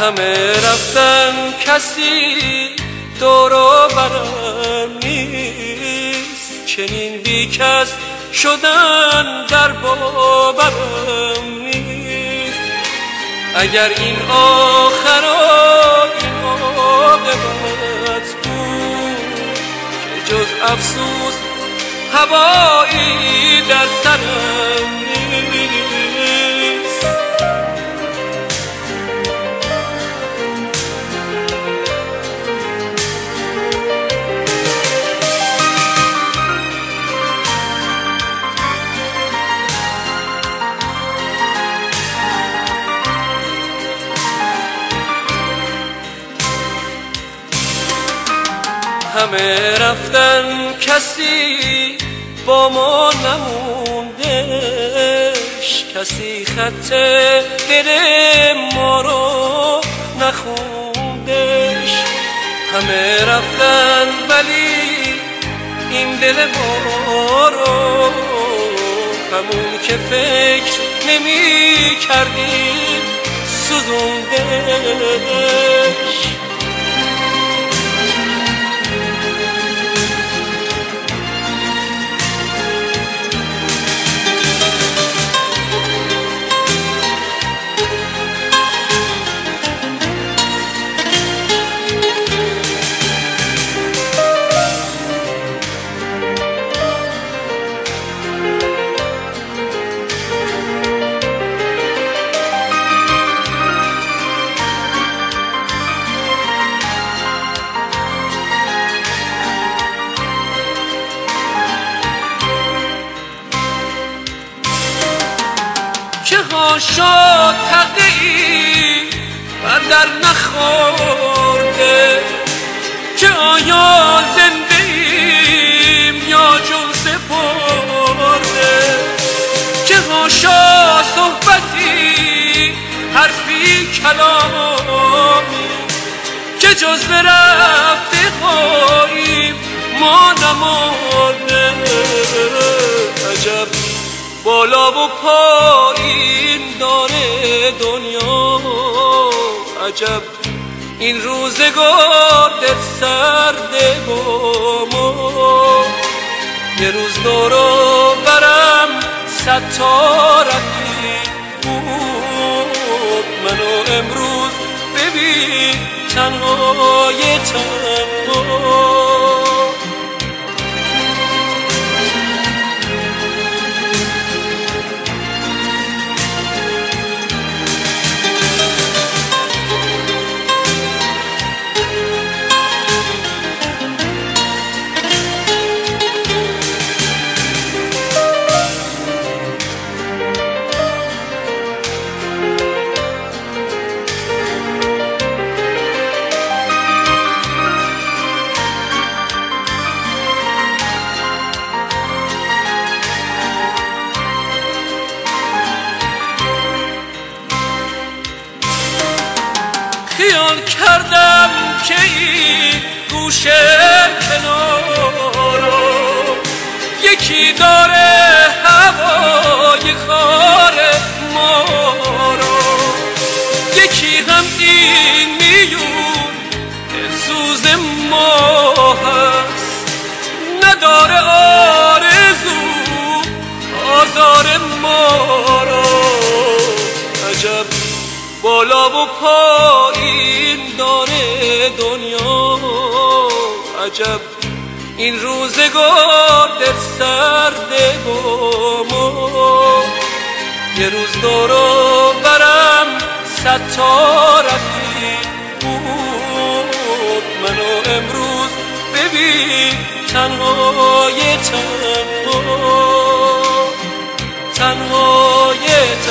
رفتن کسی دورو برم نیست. چنین بی کس شدن در باورم نیست. اگر این آخر این عاقبت بود که جز افسوس هوایی در سرم همه رفتن کسی با ما نموندش. کسی خط دل ما رو نخوندش. همه رفتن ولی این دل ما رو همون که فکر نمی کردیم سوزوندش. چه ها شد تقدیری بر در نخورده؟ که آیا زنده ایم یا جون سپرده؟ چه ها شد صحبتی حرفی کلامی؟ که جز به رفتقاییم ما نمرده عجب بالا و پایین داره دنیا. عجب این روزگار دل سرده با ما. یه روز دورو برم صد تا رفیق بود. منو امروز ببین تنهای تنها گوشه کنارو. یکی داره هوای خار ما رو. یکی هم این میون سوز ما هست. نداره آرزو آزار ما رو. عجب بالا و پایین داره دنیا. عجب. این روزگار در سرده ما یه روز دارو برم ستا رفیق بود. منو امروز ببین تنهای تنها. تنهای تنها